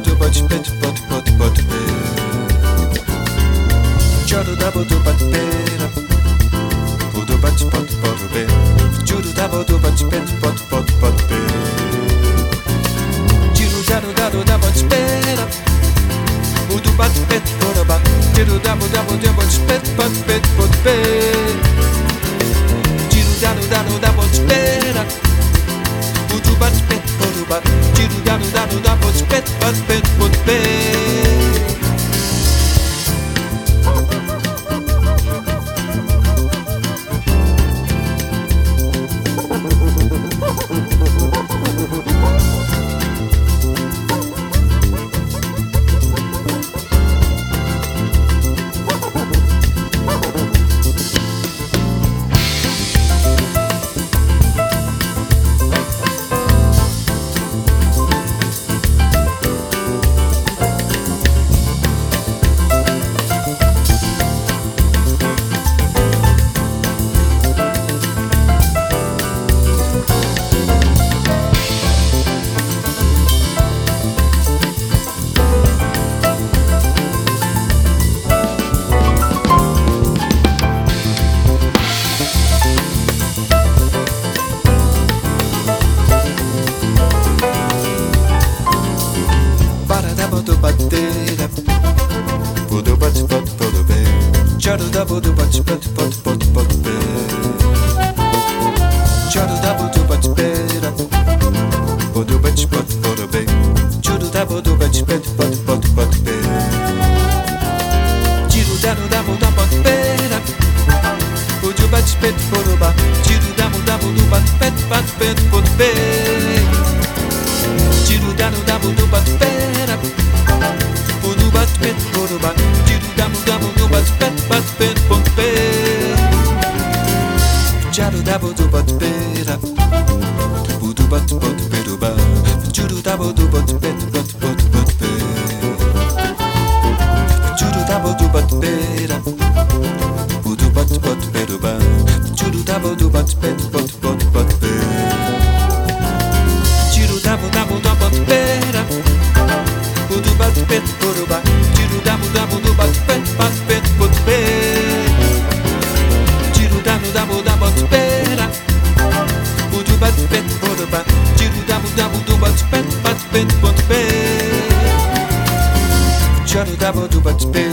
dubać pyt, pot, pot, pot, pyt. Dziuru dabu dubać pyra, budubać pot, pot, pyt. Dziuru dabu dubać pyt, pot, pot, pot, pyt. Dziuru daru daru dubać pyra, budubać pyt, podoba. Dziuru dabu dabu dubać pyt, pot, pyt. sapateira Budu bate pat budu be Tcharu da budu bate pat pat pat pat be Tcharu da budu bate pera Budu bate pat budu be Tcharu da budu bate pat pat pat pat be Tiro da budu budu bate pera Budu bate pat budu ba Tiro da budu budu bate pat pat pat pat be Tiro da budu bate double do pera